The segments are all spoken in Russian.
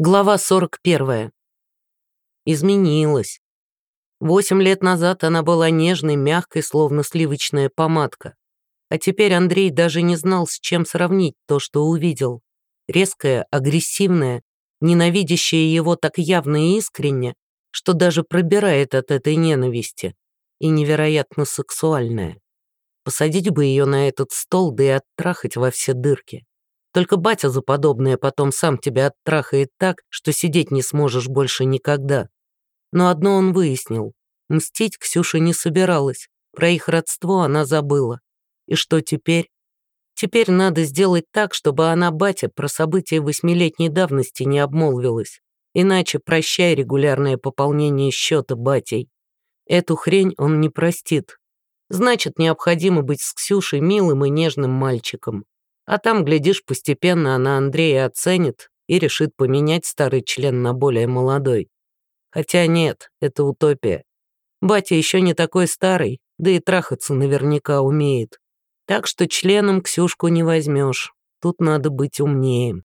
Глава 41. Изменилась. Восемь лет назад она была нежной, мягкой, словно сливочная помадка. А теперь Андрей даже не знал, с чем сравнить то, что увидел. Резкая, агрессивная, ненавидящая его так явно и искренне, что даже пробирает от этой ненависти. И невероятно сексуальная. Посадить бы ее на этот стол, да и оттрахать во все дырки. Только батя за подобное потом сам тебя оттрахает так, что сидеть не сможешь больше никогда. Но одно он выяснил. Мстить Ксюша не собиралась. Про их родство она забыла. И что теперь? Теперь надо сделать так, чтобы она, батя, про события восьмилетней давности не обмолвилась. Иначе прощай регулярное пополнение счета батей. Эту хрень он не простит. Значит, необходимо быть с Ксюшей милым и нежным мальчиком. А там, глядишь, постепенно она Андрея оценит и решит поменять старый член на более молодой. Хотя нет, это утопия. Батя еще не такой старый, да и трахаться наверняка умеет. Так что членом Ксюшку не возьмешь. Тут надо быть умнее.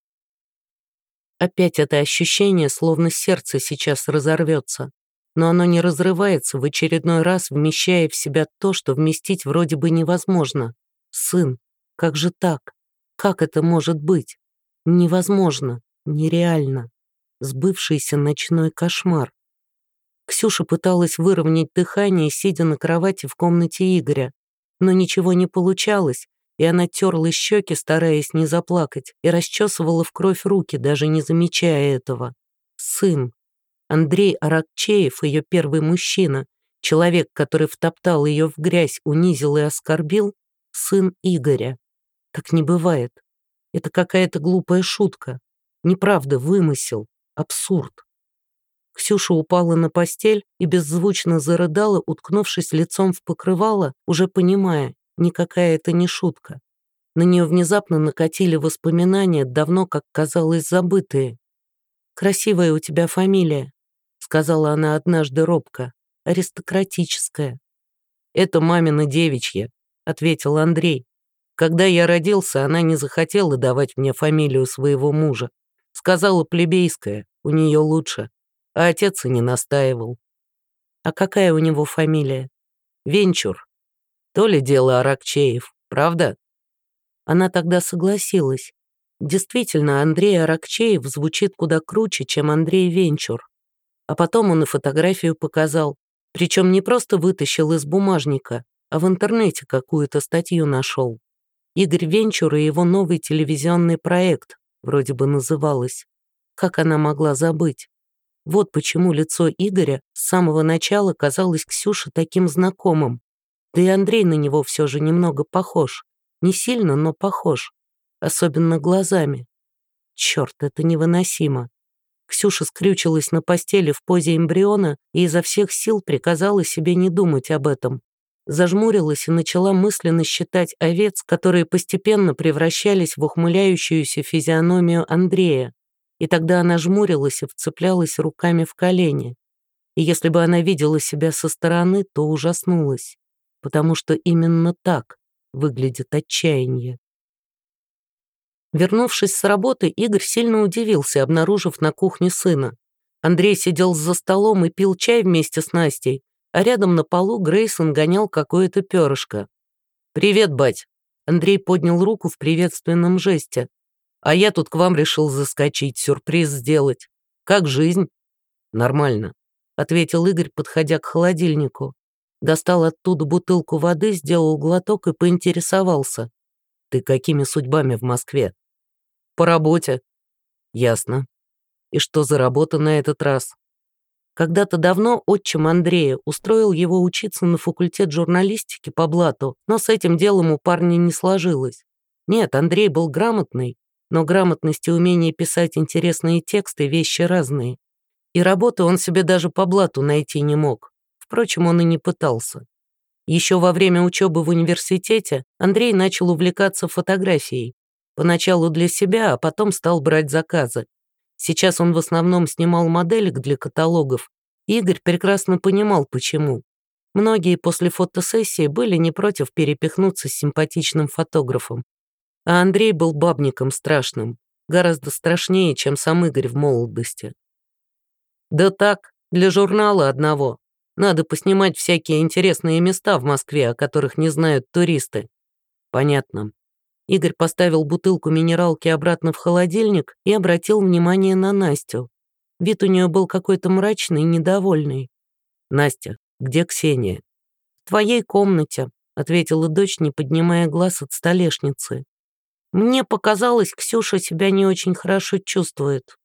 Опять это ощущение, словно сердце сейчас разорвется. Но оно не разрывается в очередной раз, вмещая в себя то, что вместить вроде бы невозможно. Сын, как же так? Как это может быть? Невозможно, нереально. Сбывшийся ночной кошмар. Ксюша пыталась выровнять дыхание, сидя на кровати в комнате Игоря, но ничего не получалось, и она терла щеки, стараясь не заплакать, и расчесывала в кровь руки, даже не замечая этого. Сын. Андрей Аракчеев, ее первый мужчина, человек, который втоптал ее в грязь, унизил и оскорбил, сын Игоря. Так не бывает. Это какая-то глупая шутка. Неправда, вымысел, абсурд. Ксюша упала на постель и беззвучно зарыдала, уткнувшись лицом в покрывало, уже понимая, никакая это не шутка. На нее внезапно накатили воспоминания, давно, как казалось, забытые. «Красивая у тебя фамилия», — сказала она однажды робко, — «аристократическая». «Это мамина девичья», — ответил Андрей. Когда я родился, она не захотела давать мне фамилию своего мужа. Сказала плебейская, у нее лучше. А отец и не настаивал. А какая у него фамилия? Венчур. То ли дело Аракчеев, правда? Она тогда согласилась. Действительно, Андрей Аракчеев звучит куда круче, чем Андрей Венчур. А потом он и фотографию показал. Причем не просто вытащил из бумажника, а в интернете какую-то статью нашел. Игорь Венчур и его новый телевизионный проект, вроде бы называлось. Как она могла забыть? Вот почему лицо Игоря с самого начала казалось Ксюше таким знакомым. Да и Андрей на него все же немного похож. Не сильно, но похож. Особенно глазами. Черт, это невыносимо. Ксюша скрючилась на постели в позе эмбриона и изо всех сил приказала себе не думать об этом зажмурилась и начала мысленно считать овец, которые постепенно превращались в ухмыляющуюся физиономию Андрея. И тогда она жмурилась и вцеплялась руками в колени. И если бы она видела себя со стороны, то ужаснулась, потому что именно так выглядит отчаяние. Вернувшись с работы, Игорь сильно удивился, обнаружив на кухне сына. Андрей сидел за столом и пил чай вместе с Настей, а рядом на полу Грейсон гонял какое-то перышко. «Привет, бать!» Андрей поднял руку в приветственном жесте. «А я тут к вам решил заскочить, сюрприз сделать. Как жизнь?» «Нормально», — ответил Игорь, подходя к холодильнику. Достал оттуда бутылку воды, сделал глоток и поинтересовался. «Ты какими судьбами в Москве?» «По работе». «Ясно. И что за работа на этот раз?» Когда-то давно отчим Андрея устроил его учиться на факультет журналистики по блату, но с этим делом у парня не сложилось. Нет, Андрей был грамотный, но грамотность и умение писать интересные тексты – вещи разные. И работы он себе даже по блату найти не мог. Впрочем, он и не пытался. Еще во время учебы в университете Андрей начал увлекаться фотографией. Поначалу для себя, а потом стал брать заказы. Сейчас он в основном снимал моделек для каталогов. Игорь прекрасно понимал, почему. Многие после фотосессии были не против перепихнуться с симпатичным фотографом. А Андрей был бабником страшным. Гораздо страшнее, чем сам Игорь в молодости. Да так, для журнала одного. Надо поснимать всякие интересные места в Москве, о которых не знают туристы. Понятно. Игорь поставил бутылку минералки обратно в холодильник и обратил внимание на Настю. Вид у нее был какой-то мрачный недовольный. «Настя, где Ксения?» «В твоей комнате», — ответила дочь, не поднимая глаз от столешницы. «Мне показалось, Ксюша себя не очень хорошо чувствует».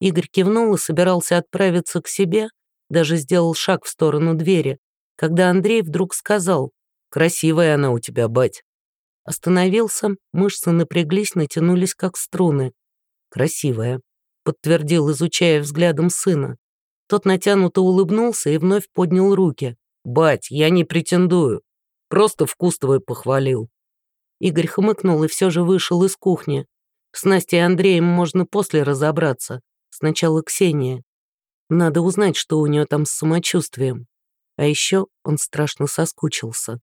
Игорь кивнул и собирался отправиться к себе, даже сделал шаг в сторону двери, когда Андрей вдруг сказал «Красивая она у тебя, бать». Остановился, мышцы напряглись, натянулись как струны. «Красивая», — подтвердил, изучая взглядом сына. Тот натянуто улыбнулся и вновь поднял руки. «Бать, я не претендую. Просто вкус твой похвалил». Игорь хмыкнул и все же вышел из кухни. С Настей и Андреем можно после разобраться. Сначала Ксения. Надо узнать, что у нее там с самочувствием. А еще он страшно соскучился.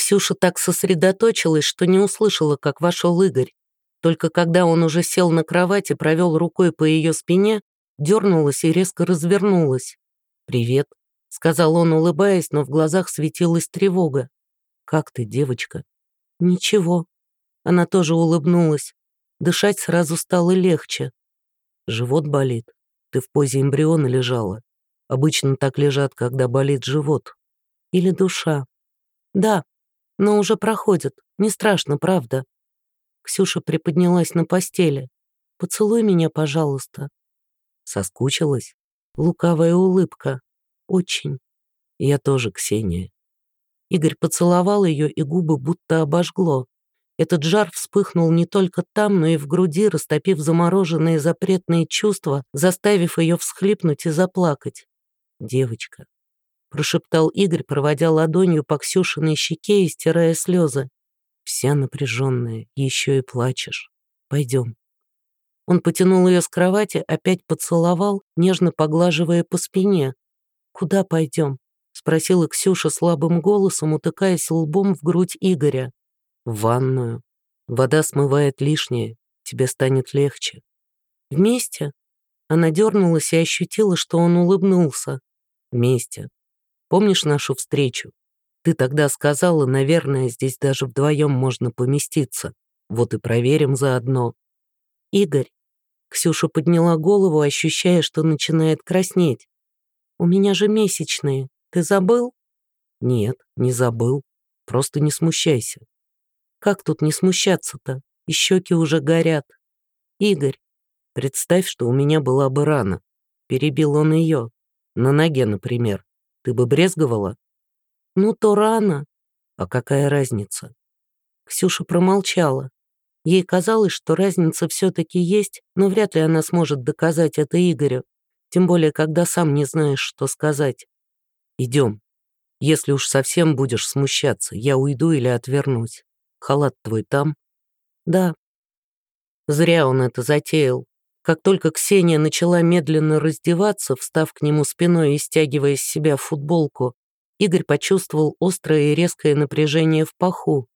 Ксюша так сосредоточилась, что не услышала, как вошел Игорь. Только когда он уже сел на кровать и провел рукой по ее спине, дернулась и резко развернулась. «Привет», — сказал он, улыбаясь, но в глазах светилась тревога. «Как ты, девочка?» «Ничего». Она тоже улыбнулась. Дышать сразу стало легче. Живот болит. Ты в позе эмбриона лежала. Обычно так лежат, когда болит живот. Или душа. Да, но уже проходит. Не страшно, правда. Ксюша приподнялась на постели. «Поцелуй меня, пожалуйста». Соскучилась? Лукавая улыбка. Очень. Я тоже, Ксения. Игорь поцеловал ее, и губы будто обожгло. Этот жар вспыхнул не только там, но и в груди, растопив замороженные запретные чувства, заставив ее всхлипнуть и заплакать. «Девочка», — прошептал Игорь, проводя ладонью по Ксюшиной щеке и стирая слезы. «Вся напряженная, еще и плачешь. Пойдем». Он потянул ее с кровати, опять поцеловал, нежно поглаживая по спине. «Куда пойдем?» — спросила Ксюша слабым голосом, утыкаясь лбом в грудь Игоря в ванную. Вода смывает лишнее, тебе станет легче. Вместе? Она дернулась и ощутила, что он улыбнулся. Вместе. Помнишь нашу встречу? Ты тогда сказала, наверное, здесь даже вдвоем можно поместиться. Вот и проверим заодно. Игорь. Ксюша подняла голову, ощущая, что начинает краснеть. «У меня же месячные. Ты забыл?» «Нет, не забыл. Просто не смущайся. Как тут не смущаться-то? И щеки уже горят. Игорь, представь, что у меня была бы рана. Перебил он ее. На ноге, например. Ты бы брезговала? Ну, то рана. А какая разница? Ксюша промолчала. Ей казалось, что разница все-таки есть, но вряд ли она сможет доказать это Игорю, тем более, когда сам не знаешь, что сказать. Идем. Если уж совсем будешь смущаться, я уйду или отвернусь. Халат твой там?» «Да». Зря он это затеял. Как только Ксения начала медленно раздеваться, встав к нему спиной и стягивая с себя футболку, Игорь почувствовал острое и резкое напряжение в паху.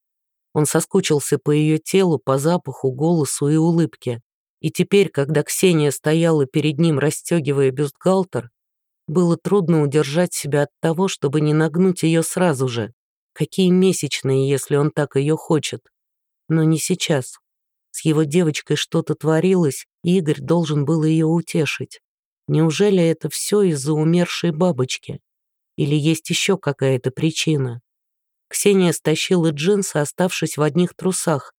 Он соскучился по ее телу, по запаху, голосу и улыбке. И теперь, когда Ксения стояла перед ним, расстегивая бюстгальтер, было трудно удержать себя от того, чтобы не нагнуть ее сразу же. Какие месячные, если он так ее хочет. Но не сейчас. С его девочкой что-то творилось, Игорь должен был ее утешить. Неужели это все из-за умершей бабочки? Или есть еще какая-то причина? Ксения стащила джинсы, оставшись в одних трусах,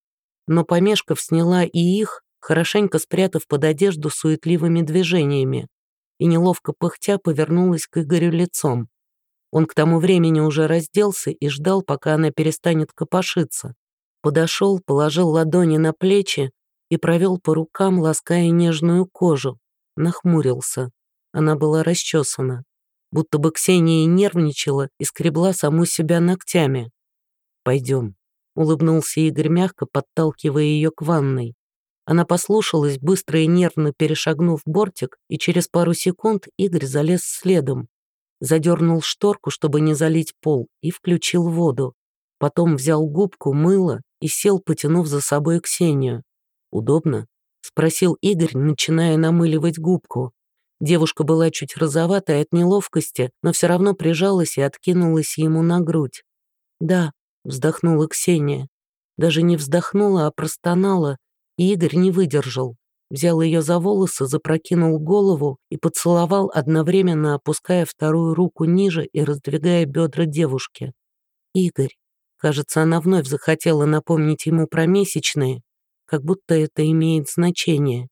но, помешков, сняла и их, хорошенько спрятав под одежду суетливыми движениями, и неловко пыхтя повернулась к Игорю лицом. Он к тому времени уже разделся и ждал, пока она перестанет копошиться. Подошел, положил ладони на плечи и провел по рукам, лаская нежную кожу. Нахмурился. Она была расчесана. Будто бы Ксения нервничала и скребла саму себя ногтями. «Пойдем», — улыбнулся Игорь мягко, подталкивая ее к ванной. Она послушалась, быстро и нервно перешагнув бортик, и через пару секунд Игорь залез следом задернул шторку, чтобы не залить пол, и включил воду. Потом взял губку, мыло и сел, потянув за собой Ксению. «Удобно?» спросил Игорь, начиная намыливать губку. Девушка была чуть розоватая от неловкости, но все равно прижалась и откинулась ему на грудь. «Да», — вздохнула Ксения. Даже не вздохнула, а простонала, и Игорь не выдержал. Взял ее за волосы, запрокинул голову и поцеловал, одновременно опуская вторую руку ниже и раздвигая бедра девушки. «Игорь». Кажется, она вновь захотела напомнить ему про месячные, как будто это имеет значение.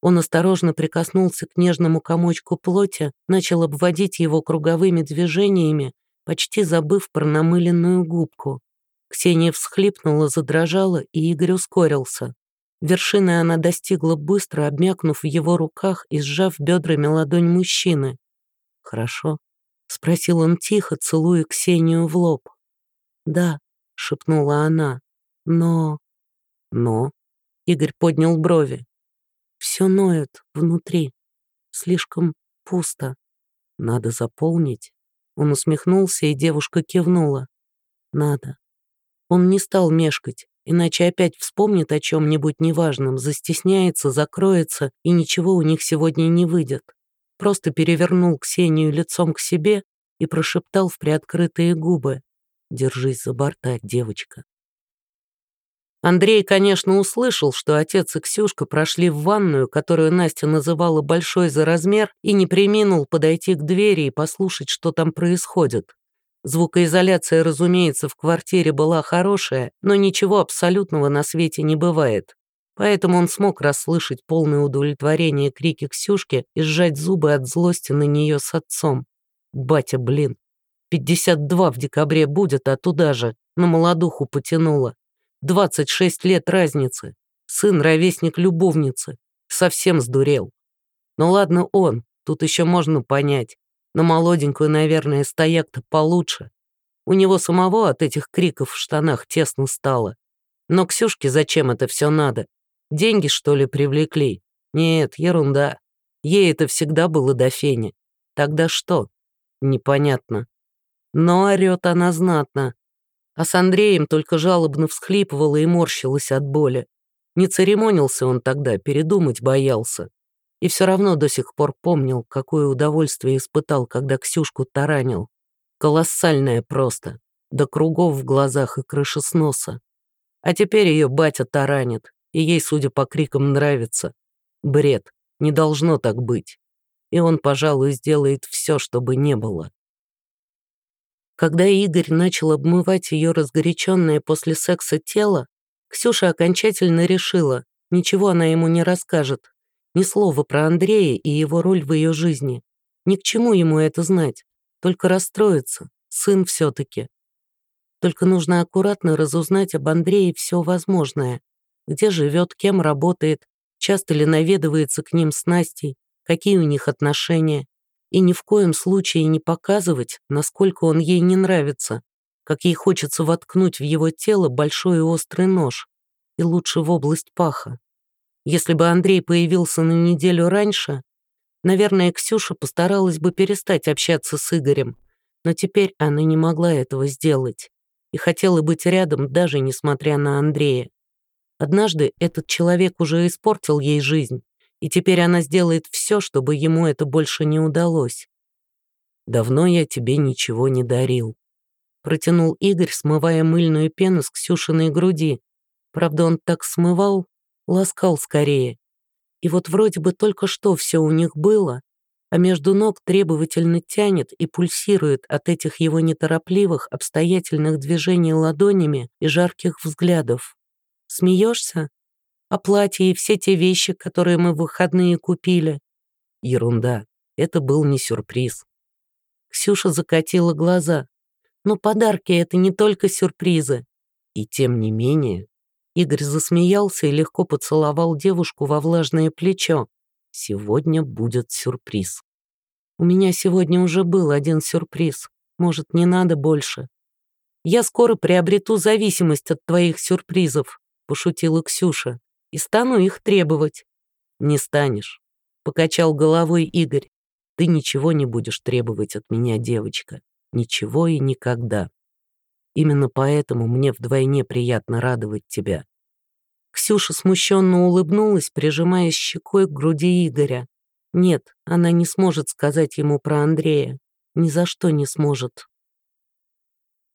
Он осторожно прикоснулся к нежному комочку плоти, начал обводить его круговыми движениями, почти забыв про намыленную губку. Ксения всхлипнула, задрожала, и Игорь ускорился. Вершины она достигла быстро, обмякнув в его руках и сжав бедрами ладонь мужчины. «Хорошо?» — спросил он тихо, целуя Ксению в лоб. «Да», — шепнула она, — «но...» «Но?» — Игорь поднял брови. «Все ноет внутри. Слишком пусто. Надо заполнить». Он усмехнулся, и девушка кивнула. «Надо». Он не стал мешкать, иначе опять вспомнит о чем-нибудь неважном, застесняется, закроется, и ничего у них сегодня не выйдет. Просто перевернул Ксению лицом к себе и прошептал в приоткрытые губы. Держись за борта, девочка. Андрей, конечно, услышал, что отец и Ксюшка прошли в ванную, которую Настя называла большой за размер, и не приминул подойти к двери и послушать, что там происходит. Звукоизоляция, разумеется, в квартире была хорошая, но ничего абсолютного на свете не бывает. Поэтому он смог расслышать полное удовлетворение крики Ксюшки и сжать зубы от злости на нее с отцом. Батя, блин, 52 в декабре будет, а туда же, на молодуху потянула. 26 лет разницы. Сын ровесник любовницы. Совсем сдурел. Ну ладно он, тут еще можно понять. На молоденькую, наверное, стояк-то получше. У него самого от этих криков в штанах тесно стало. Но Ксюшке зачем это все надо? Деньги, что ли, привлекли? Нет, ерунда. Ей это всегда было до фени. Тогда что? Непонятно. Но орёт она знатно. А с Андреем только жалобно всхлипывала и морщилась от боли. Не церемонился он тогда, передумать боялся. И все равно до сих пор помнил, какое удовольствие испытал, когда Ксюшку таранил. Колоссальное просто, до кругов в глазах и крыши сноса. А теперь ее батя таранит, и ей, судя по крикам, нравится. Бред, не должно так быть. И он, пожалуй, сделает все, чтобы не было. Когда Игорь начал обмывать ее разгоряченное после секса тело, Ксюша окончательно решила, ничего она ему не расскажет, ни слова про Андрея и его роль в ее жизни. Ни к чему ему это знать, только расстроиться, сын все-таки. Только нужно аккуратно разузнать об Андрее все возможное. Где живет, кем работает, часто ли наведывается к ним с Настей, какие у них отношения и ни в коем случае не показывать, насколько он ей не нравится, как ей хочется воткнуть в его тело большой и острый нож, и лучше в область паха. Если бы Андрей появился на неделю раньше, наверное, Ксюша постаралась бы перестать общаться с Игорем, но теперь она не могла этого сделать и хотела быть рядом, даже несмотря на Андрея. Однажды этот человек уже испортил ей жизнь, и теперь она сделает все, чтобы ему это больше не удалось. «Давно я тебе ничего не дарил», — протянул Игорь, смывая мыльную пену с Ксюшиной груди. Правда, он так смывал, ласкал скорее. И вот вроде бы только что все у них было, а между ног требовательно тянет и пульсирует от этих его неторопливых, обстоятельных движений ладонями и жарких взглядов. «Смеешься?» А платье и все те вещи, которые мы в выходные купили. Ерунда. Это был не сюрприз. Ксюша закатила глаза. Но подарки — это не только сюрпризы. И тем не менее... Игорь засмеялся и легко поцеловал девушку во влажное плечо. Сегодня будет сюрприз. У меня сегодня уже был один сюрприз. Может, не надо больше. Я скоро приобрету зависимость от твоих сюрпризов, пошутила Ксюша и стану их требовать». «Не станешь», — покачал головой Игорь. «Ты ничего не будешь требовать от меня, девочка. Ничего и никогда. Именно поэтому мне вдвойне приятно радовать тебя. Ксюша смущенно улыбнулась, прижимаясь щекой к груди Игоря. Нет, она не сможет сказать ему про Андрея. Ни за что не сможет.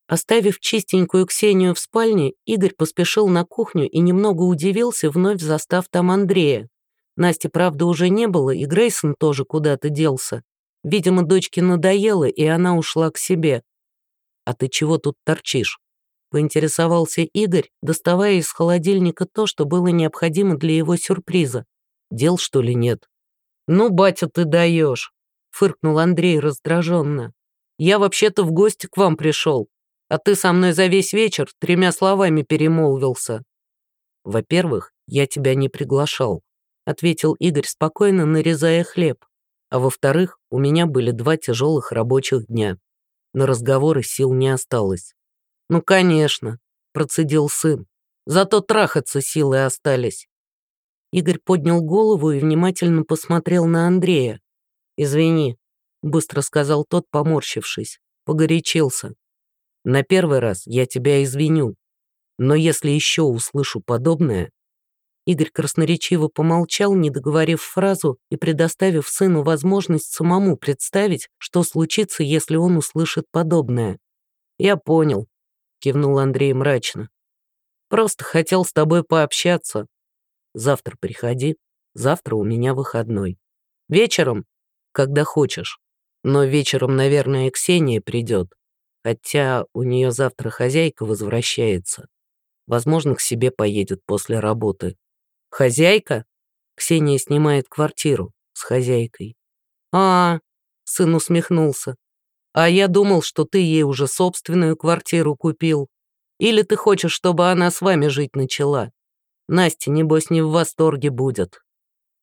Оставив чистенькую Ксению в спальне, Игорь поспешил на кухню и немного удивился, вновь застав там Андрея. Насти, правда, уже не было, и Грейсон тоже куда-то делся. Видимо, дочке надоело, и она ушла к себе. «А ты чего тут торчишь?» — поинтересовался Игорь, доставая из холодильника то, что было необходимо для его сюрприза. «Дел, что ли, нет?» «Ну, батя, ты даешь!» — фыркнул Андрей раздраженно. «Я вообще-то в гости к вам пришел а ты со мной за весь вечер тремя словами перемолвился». «Во-первых, я тебя не приглашал», — ответил Игорь спокойно, нарезая хлеб. «А во-вторых, у меня были два тяжелых рабочих дня. На разговоры сил не осталось». «Ну, конечно», — процедил сын. «Зато трахаться силы остались». Игорь поднял голову и внимательно посмотрел на Андрея. «Извини», — быстро сказал тот, поморщившись. Погорячился. На первый раз я тебя извиню, но если еще услышу подобное...» Игорь красноречиво помолчал, не договорив фразу и предоставив сыну возможность самому представить, что случится, если он услышит подобное. «Я понял», — кивнул Андрей мрачно. «Просто хотел с тобой пообщаться. Завтра приходи, завтра у меня выходной. Вечером, когда хочешь. Но вечером, наверное, Ксения придет. Хотя у нее завтра хозяйка возвращается. Возможно, к себе поедет после работы. Хозяйка? Ксения снимает квартиру с хозяйкой. А, сын усмехнулся. А я думал, что ты ей уже собственную квартиру купил. Или ты хочешь, чтобы она с вами жить начала? Настя, небось, не в восторге будет.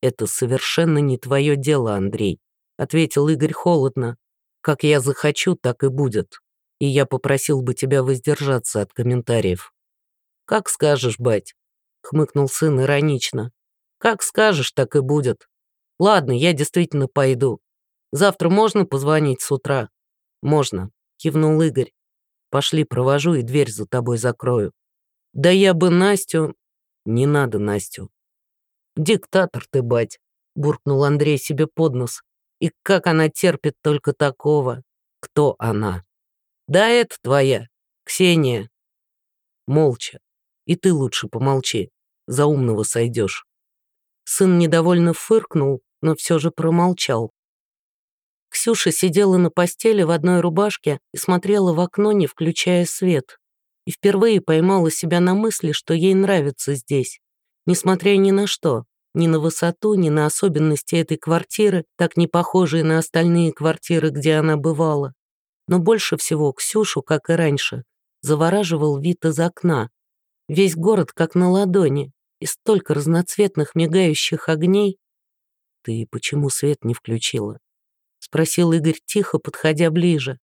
Это совершенно не твое дело, Андрей, ответил Игорь холодно. Как я захочу, так и будет и я попросил бы тебя воздержаться от комментариев». «Как скажешь, бать», — хмыкнул сын иронично. «Как скажешь, так и будет. Ладно, я действительно пойду. Завтра можно позвонить с утра?» «Можно», — кивнул Игорь. «Пошли, провожу и дверь за тобой закрою». «Да я бы Настю...» «Не надо Настю». «Диктатор ты, бать», — буркнул Андрей себе под нос. «И как она терпит только такого? Кто она?» Да это твоя, Ксения. Молча. И ты лучше помолчи, за умного сойдешь. Сын недовольно фыркнул, но все же промолчал. Ксюша сидела на постели в одной рубашке и смотрела в окно, не включая свет. И впервые поймала себя на мысли, что ей нравится здесь. Несмотря ни на что, ни на высоту, ни на особенности этой квартиры, так не похожие на остальные квартиры, где она бывала. Но больше всего Ксюшу, как и раньше, завораживал вид из окна. Весь город как на ладони, и столько разноцветных мигающих огней. «Ты почему свет не включила?» — спросил Игорь тихо, подходя ближе.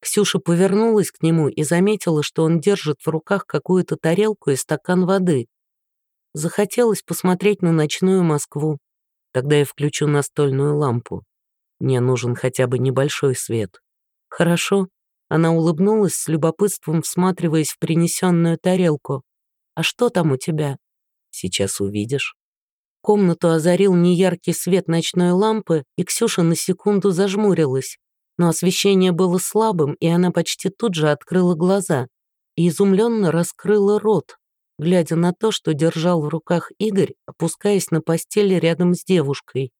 Ксюша повернулась к нему и заметила, что он держит в руках какую-то тарелку и стакан воды. Захотелось посмотреть на ночную Москву. Тогда я включу настольную лампу. Мне нужен хотя бы небольшой свет. «Хорошо». Она улыбнулась с любопытством, всматриваясь в принесенную тарелку. «А что там у тебя?» «Сейчас увидишь». Комнату озарил неяркий свет ночной лампы, и Ксюша на секунду зажмурилась. Но освещение было слабым, и она почти тут же открыла глаза и изумленно раскрыла рот, глядя на то, что держал в руках Игорь, опускаясь на постели рядом с девушкой.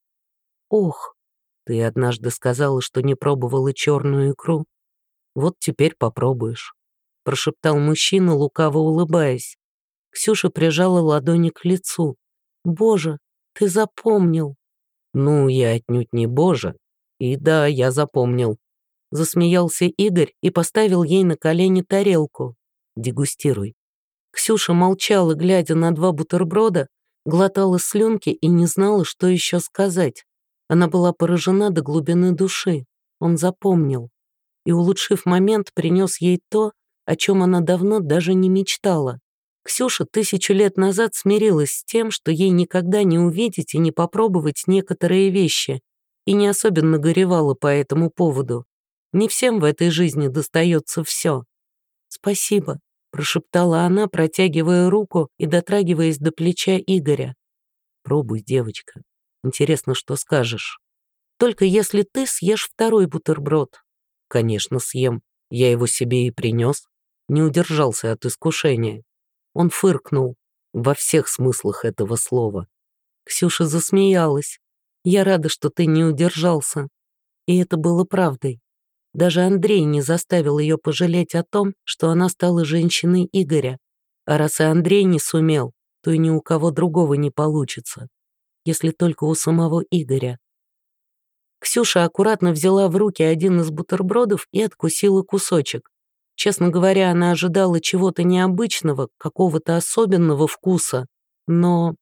«Ох!» Ты однажды сказала, что не пробовала черную икру. Вот теперь попробуешь», — прошептал мужчина, лукаво улыбаясь. Ксюша прижала ладони к лицу. «Боже, ты запомнил!» «Ну, я отнюдь не боже. И да, я запомнил». Засмеялся Игорь и поставил ей на колени тарелку. «Дегустируй». Ксюша молчала, глядя на два бутерброда, глотала слюнки и не знала, что еще сказать. Она была поражена до глубины души. Он запомнил. И, улучшив момент, принес ей то, о чем она давно даже не мечтала. Ксюша тысячу лет назад смирилась с тем, что ей никогда не увидеть и не попробовать некоторые вещи, и не особенно горевала по этому поводу. Не всем в этой жизни достается все. «Спасибо», прошептала она, протягивая руку и дотрагиваясь до плеча Игоря. «Пробуй, девочка. Интересно, что скажешь. Только если ты съешь второй бутерброд». «Конечно, съем. Я его себе и принес. Не удержался от искушения». Он фыркнул во всех смыслах этого слова. Ксюша засмеялась. «Я рада, что ты не удержался». И это было правдой. Даже Андрей не заставил ее пожалеть о том, что она стала женщиной Игоря. А раз и Андрей не сумел, то и ни у кого другого не получится. Если только у самого Игоря. Ксюша аккуратно взяла в руки один из бутербродов и откусила кусочек. Честно говоря, она ожидала чего-то необычного, какого-то особенного вкуса. Но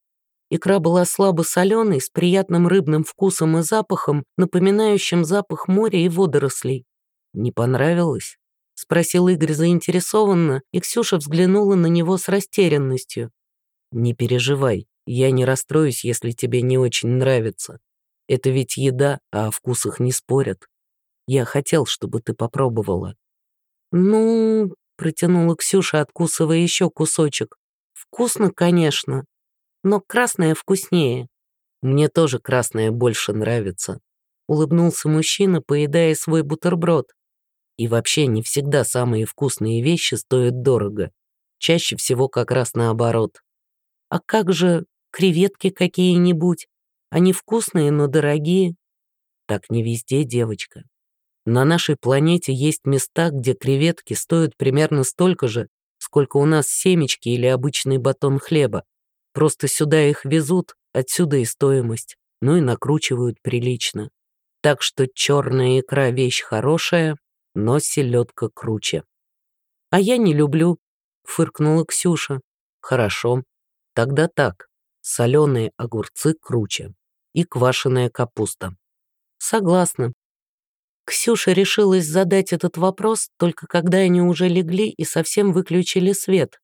икра была слабо соленой, с приятным рыбным вкусом и запахом, напоминающим запах моря и водорослей. «Не понравилось?» — спросил Игорь заинтересованно, и Ксюша взглянула на него с растерянностью. «Не переживай, я не расстроюсь, если тебе не очень нравится. Это ведь еда, а о вкусах не спорят. Я хотел, чтобы ты попробовала». «Ну...» — протянула Ксюша, откусывая еще кусочек. «Вкусно, конечно, но красное вкуснее». «Мне тоже красное больше нравится», — улыбнулся мужчина, поедая свой бутерброд. И вообще не всегда самые вкусные вещи стоят дорого. Чаще всего как раз наоборот. А как же креветки какие-нибудь? Они вкусные, но дорогие. Так не везде, девочка. На нашей планете есть места, где креветки стоят примерно столько же, сколько у нас семечки или обычный батон хлеба. Просто сюда их везут, отсюда и стоимость. Ну и накручивают прилично. Так что черная икра вещь хорошая, но селедка круче. «А я не люблю», — фыркнула Ксюша. «Хорошо, тогда так, соленые огурцы круче и квашеная капуста». «Согласна». Ксюша решилась задать этот вопрос только когда они уже легли и совсем выключили свет.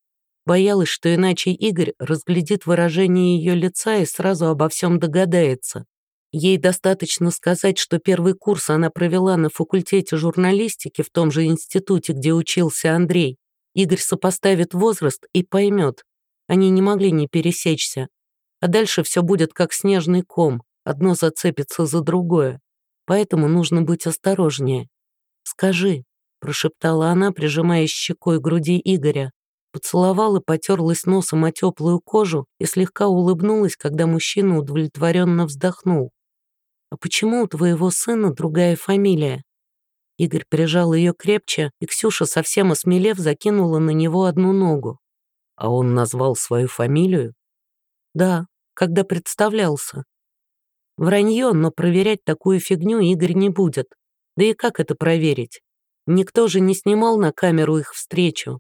Боялась, что иначе Игорь разглядит выражение ее лица и сразу обо всем догадается. Ей достаточно сказать, что первый курс она провела на факультете журналистики в том же институте, где учился Андрей. Игорь сопоставит возраст и поймет. Они не могли не пересечься. А дальше все будет как снежный ком, одно зацепится за другое. Поэтому нужно быть осторожнее. «Скажи», — прошептала она, прижимая щекой груди Игоря. Поцеловала, потерлась носом о теплую кожу и слегка улыбнулась, когда мужчина удовлетворенно вздохнул. «А почему у твоего сына другая фамилия?» Игорь прижал ее крепче, и Ксюша, совсем осмелев, закинула на него одну ногу. «А он назвал свою фамилию?» «Да, когда представлялся». Вранье, но проверять такую фигню Игорь не будет. Да и как это проверить? Никто же не снимал на камеру их встречу.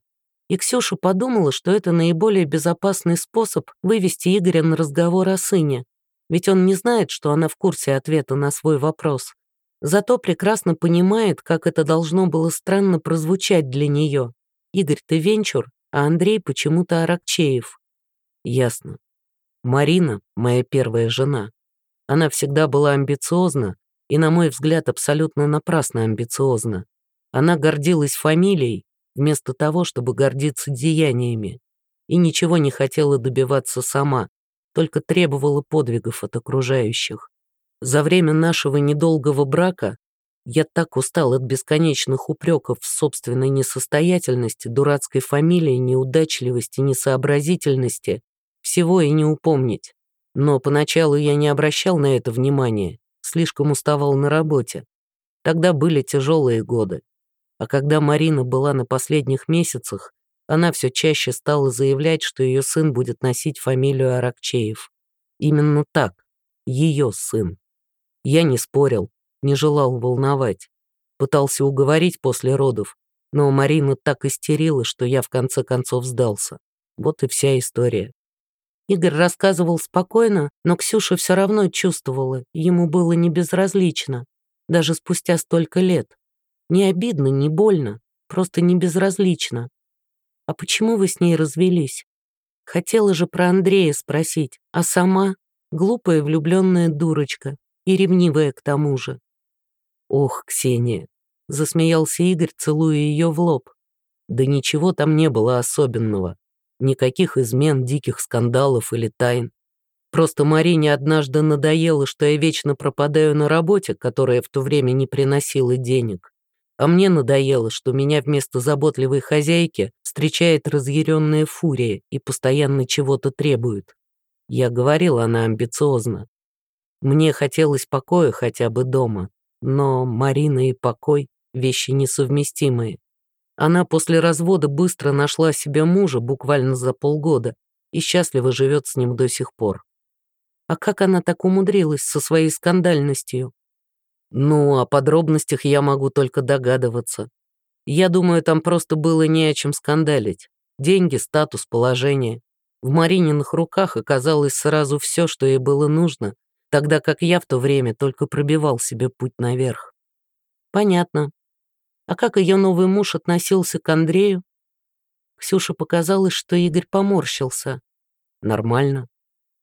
И Ксюша подумала, что это наиболее безопасный способ вывести Игоря на разговор о сыне ведь он не знает, что она в курсе ответа на свой вопрос. Зато прекрасно понимает, как это должно было странно прозвучать для нее. Игорь, ты венчур, а Андрей почему-то Аракчеев. Ясно. Марина — моя первая жена. Она всегда была амбициозна, и, на мой взгляд, абсолютно напрасно амбициозна. Она гордилась фамилией, вместо того, чтобы гордиться деяниями, и ничего не хотела добиваться сама, только требовала подвигов от окружающих. За время нашего недолгого брака я так устал от бесконечных упреков в собственной несостоятельности, дурацкой фамилии, неудачливости, несообразительности, всего и не упомнить. Но поначалу я не обращал на это внимания, слишком уставал на работе. Тогда были тяжелые годы. А когда Марина была на последних месяцах, она все чаще стала заявлять, что ее сын будет носить фамилию Аракчеев. Именно так, ее сын. Я не спорил, не желал волновать. Пытался уговорить после родов, но Марина так истерила, что я в конце концов сдался. Вот и вся история. Игорь рассказывал спокойно, но Ксюша все равно чувствовала, ему было не безразлично, даже спустя столько лет. Не обидно, не больно, просто не безразлично. А почему вы с ней развелись? Хотела же про Андрея спросить, а сама глупая влюбленная дурочка и ревнивая к тому же. Ох, Ксения, засмеялся Игорь, целуя ее в лоб. Да ничего там не было особенного. Никаких измен, диких скандалов или тайн. Просто Марине однажды надоело, что я вечно пропадаю на работе, которая в то время не приносила денег. А мне надоело, что меня вместо заботливой хозяйки встречает разъяренная фурия и постоянно чего-то требует. Я говорила, она амбициозна. Мне хотелось покоя хотя бы дома, но Марина и покой — вещи несовместимые. Она после развода быстро нашла себе мужа буквально за полгода и счастливо живет с ним до сих пор. А как она так умудрилась со своей скандальностью? Ну, о подробностях я могу только догадываться. Я думаю, там просто было не о чем скандалить. Деньги, статус, положение. В Марининых руках оказалось сразу все, что ей было нужно, тогда как я в то время только пробивал себе путь наверх. Понятно. А как ее новый муж относился к Андрею? Ксюше показалось, что Игорь поморщился. Нормально.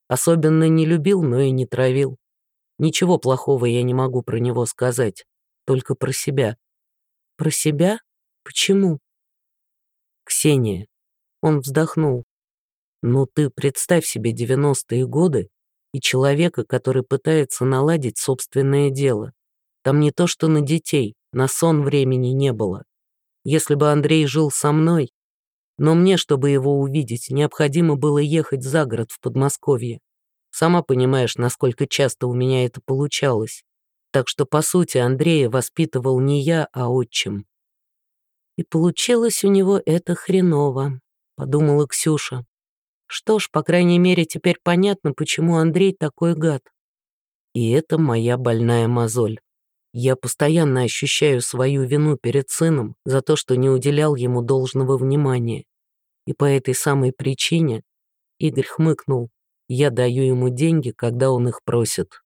Особенно не любил, но и не травил. Ничего плохого я не могу про него сказать, только про себя. Про себя? Почему? Ксения. Он вздохнул. Ну ты представь себе девяностые годы и человека, который пытается наладить собственное дело. Там не то что на детей, на сон времени не было. Если бы Андрей жил со мной, но мне, чтобы его увидеть, необходимо было ехать за город в Подмосковье. Сама понимаешь, насколько часто у меня это получалось. Так что, по сути, Андрея воспитывал не я, а отчим. И получилось у него это хреново, подумала Ксюша. Что ж, по крайней мере, теперь понятно, почему Андрей такой гад. И это моя больная мозоль. Я постоянно ощущаю свою вину перед сыном за то, что не уделял ему должного внимания. И по этой самой причине Игорь хмыкнул. Я даю ему деньги, когда он их просит.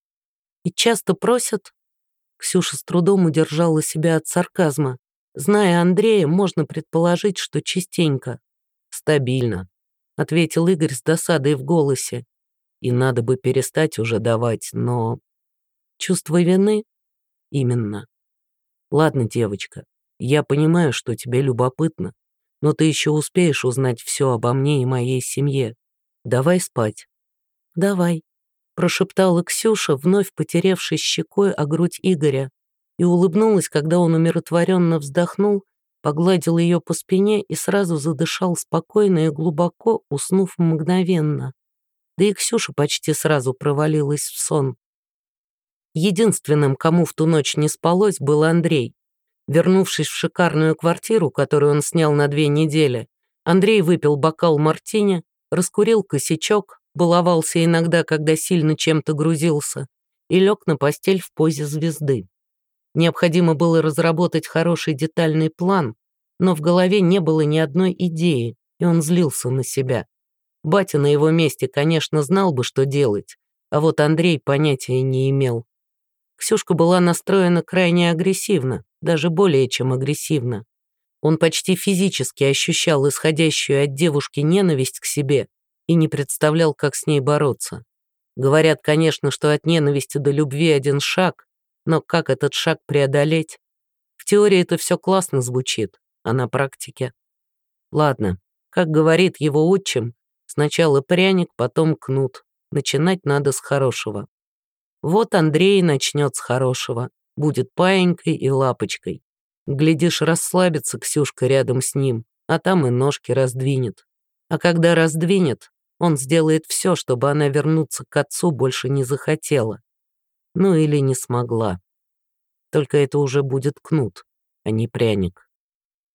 И часто просят? Ксюша с трудом удержала себя от сарказма. Зная Андрея, можно предположить, что частенько. Стабильно. — ответил Игорь с досадой в голосе. «И надо бы перестать уже давать, но...» «Чувство вины?» «Именно. Ладно, девочка, я понимаю, что тебе любопытно, но ты еще успеешь узнать все обо мне и моей семье. Давай спать». «Давай», — прошептала Ксюша, вновь потеревшись щекой о грудь Игоря, и улыбнулась, когда он умиротворенно вздохнул погладил ее по спине и сразу задышал спокойно и глубоко, уснув мгновенно. Да и Ксюша почти сразу провалилась в сон. Единственным, кому в ту ночь не спалось, был Андрей. Вернувшись в шикарную квартиру, которую он снял на две недели, Андрей выпил бокал мартини, раскурил косячок, баловался иногда, когда сильно чем-то грузился, и лег на постель в позе звезды. Необходимо было разработать хороший детальный план, но в голове не было ни одной идеи, и он злился на себя. Батя на его месте, конечно, знал бы, что делать, а вот Андрей понятия не имел. Ксюшка была настроена крайне агрессивно, даже более чем агрессивно. Он почти физически ощущал исходящую от девушки ненависть к себе и не представлял, как с ней бороться. Говорят, конечно, что от ненависти до любви один шаг, но как этот шаг преодолеть? В теории это все классно звучит, а на практике? Ладно, как говорит его отчим, сначала пряник, потом кнут. Начинать надо с хорошего. Вот Андрей начнет с хорошего. Будет паенькой и лапочкой. Глядишь, расслабится Ксюшка рядом с ним, а там и ножки раздвинет. А когда раздвинет, он сделает все, чтобы она вернуться к отцу больше не захотела. Ну или не смогла. Только это уже будет кнут, а не пряник.